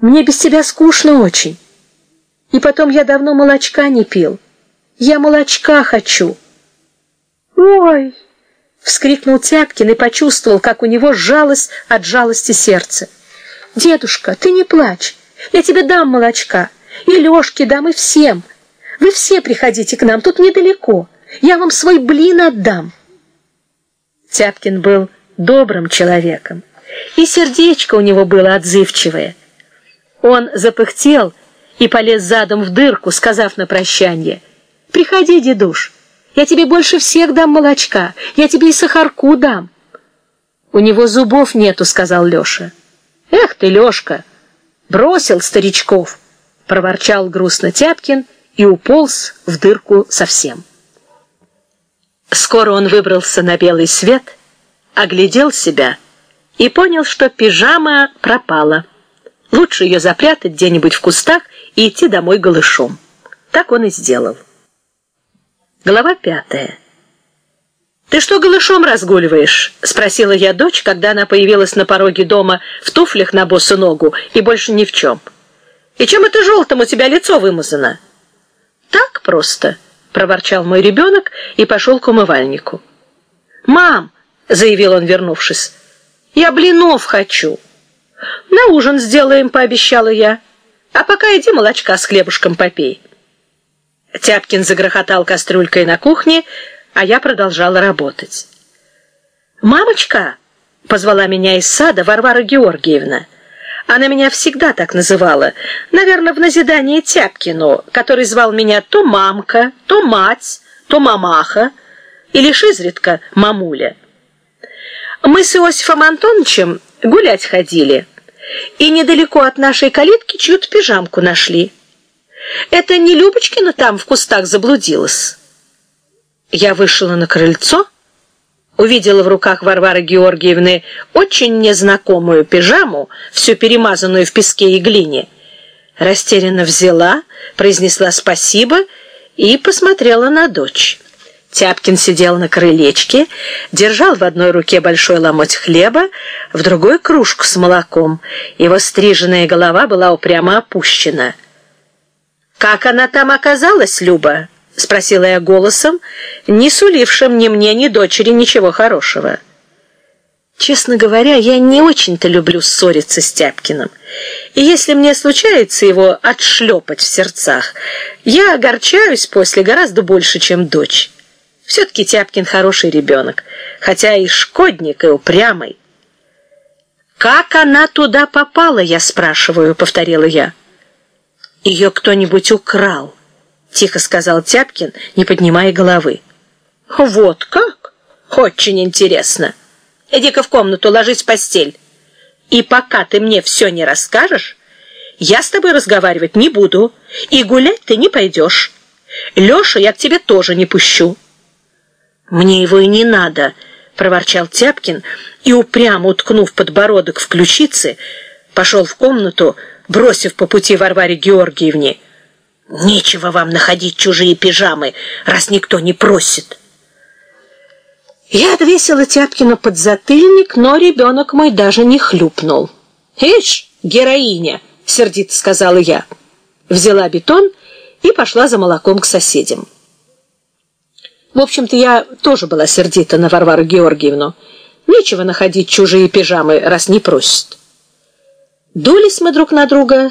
Мне без тебя скучно очень. И потом я давно молочка не пил. Я молочка хочу. Ой! вскрикнул Тяпкин и почувствовал, как у него сжалось от жалости сердце. Дедушка, ты не плачь. Я тебе дам молочка. И Лёшке дам, и всем. Вы все приходите к нам, тут недалеко. Я вам свой блин отдам. Тяпкин был добрым человеком, и сердечко у него было отзывчивое. Он запыхтел и полез задом в дырку, сказав на прощание: "Приходи, дедуш, я тебе больше всех дам молочка, я тебе и сахарку дам". "У него зубов нету", сказал Лёша. "Эх ты, Лёшка, бросил старичков", проворчал грустно Тяпкин и уполз в дырку совсем. Скоро он выбрался на белый свет, оглядел себя и понял, что пижама пропала. Лучше ее запрятать где-нибудь в кустах и идти домой голышом. Так он и сделал. Глава пятая. Ты что голышом разгуливаешь? спросила я дочь, когда она появилась на пороге дома в туфлях на босу ногу и больше ни в чем. И чем это желтым у тебя лицо вымазано? Так просто, проворчал мой ребенок и пошел к умывальнику. Мам, заявил он, вернувшись. Я блинов хочу. На ужин сделаем, пообещала я. А пока иди молочка с хлебушком попей. Тяпкин загрохотал кастрюлькой на кухне, а я продолжала работать. Мамочка, позвала меня из сада Варвара Георгиевна. Она меня всегда так называла, наверное, в назидание Тяпкину, который звал меня то мамка, то мать, то мамаха, и лишь изредка мамуля. Мы с Иосифом Антоновичем гулять ходили и недалеко от нашей калитки чью-то пижамку нашли. Это не Любочкина там в кустах заблудилась. Я вышла на крыльцо, увидела в руках Варвары Георгиевны очень незнакомую пижаму, всю перемазанную в песке и глине. Растерянно взяла, произнесла спасибо и посмотрела на дочь. Тяпкин сидел на крылечке, держал в одной руке большой ломоть хлеба, в другой кружку с молоком. Его стриженная голова была упрямо опущена. Как она там оказалась, Люба? спросила я голосом, не сулившим ни мне, ни дочери ничего хорошего. Честно говоря, я не очень-то люблю ссориться с Тяпкиным. И если мне случается его отшлепать в сердцах, я огорчаюсь после гораздо больше, чем дочь. Все таки Тяпкин хороший ребенок, хотя и шкодник, и упрямый. Как она туда попала, я спрашиваю, повторила я. Ее кто-нибудь украл, тихо сказал Тяпкин, не поднимая головы. Вот как? Очень интересно. Иди-ка в комнату, ложись в постель. И пока ты мне все не расскажешь, я с тобой разговаривать не буду, и гулять ты не пойдешь. Лёша я к тебе тоже не пущу. Мне его и не надо, проворчал Тяпкин и упрямо уткнув подбородок в ключицы, пошел в комнату, бросив по пути Варваре Георгиевне: "Нечего вам находить чужие пижамы, раз никто не просит". Я отвесила Тяпкину подзатыльник, но ребенок мой даже не хлюпнул. "Ишь, героиня", сердито сказала я. Взяла бетон и пошла за молоком к соседям. В общем-то, я тоже была сердита на Варвару Георгиевну. Нечего находить чужие пижамы, раз не просят. Дулись мы друг на друга